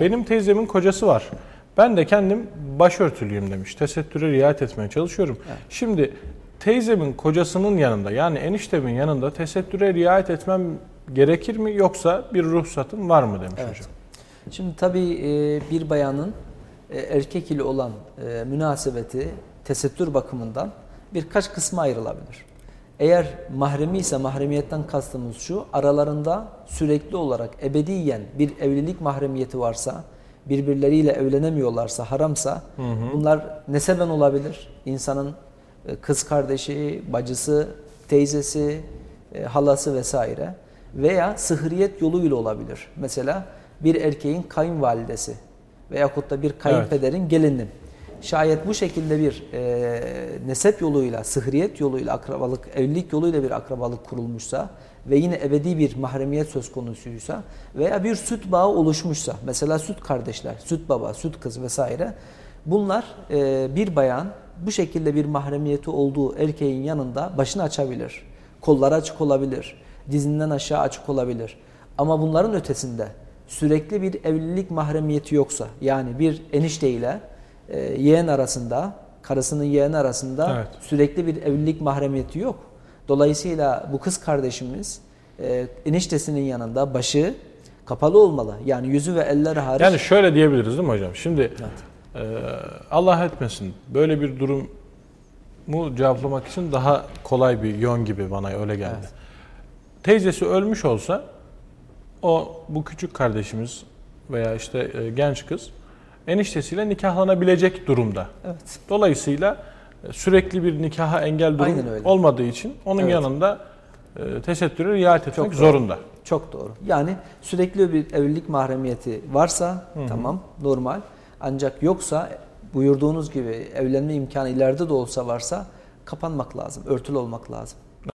Benim teyzemin kocası var. Ben de kendim başörtülüyüm demiş. Tesettüre riayet etmeye çalışıyorum. Şimdi teyzemin kocasının yanında yani eniştemin yanında tesettüre riayet etmem gerekir mi yoksa bir ruhsatım var mı demiş Evet. hocam. Şimdi tabii e, bir bayanın e, erkek ile olan e, münasebeti tesettür bakımından birkaç kısma ayrılabilir. Eğer mahremi ise mahremiyetten kastımız şu, aralarında sürekli olarak ebediyen bir evlilik mahremiyeti varsa, birbirleriyle evlenemiyorlarsa, haramsa bunlar neseben olabilir. İnsanın e, kız kardeşi, bacısı, teyzesi, e, halası vesaire veya sıhriyet yoluyla olabilir. Mesela bir erkeğin kayınvalidesi veyahut da bir kayınpederin gelini. Şayet bu şekilde bir e, nesep yoluyla, sıhriyet yoluyla akrabalık, evlilik yoluyla bir akrabalık kurulmuşsa ve yine ebedi bir mahremiyet söz konusuysa veya bir süt bağı oluşmuşsa, mesela süt kardeşler, süt baba, süt kız vesaire bunlar e, bir bayan bu şekilde bir mahremiyeti olduğu erkeğin yanında başını açabilir. Kolları açık olabilir, dizinden aşağı açık olabilir. Ama bunların ötesinde sürekli bir evlilik mahremiyeti yoksa yani bir enişte ile e, yeğen arasında, karısının yeğeni arasında Evet. sürekli bir evlilik mahremiyeti yok. Dolayısıyla bu kız kardeşimiz e, eniştesinin yanında başı kapalı olmalı. Yani yüzü ve elleri hariç. Yani şöyle diyebiliriz değil mi hocam? Şimdi e, Allah etmesin böyle bir durum mu cevaplamak için daha kolay bir yön gibi bana öyle geldi. Evet. Teyzesi ölmüş olsa o bu küçük kardeşimiz veya işte e, genç kız eniştesiyle nikahlanabilecek durumda. evet. Dolayısıyla e, sürekli bir nikaha engel durum olmadığı için onun Evet. yanında e, tesettüre riayet etmek Çok doğru. zorunda. Çok doğru. Yani sürekli bir evlilik mahremiyeti varsa tamam normal. Ancak yoksa buyurduğunuz gibi evlenme imkanı ileride de olsa varsa kapanmak lazım, örtülü olmak lazım.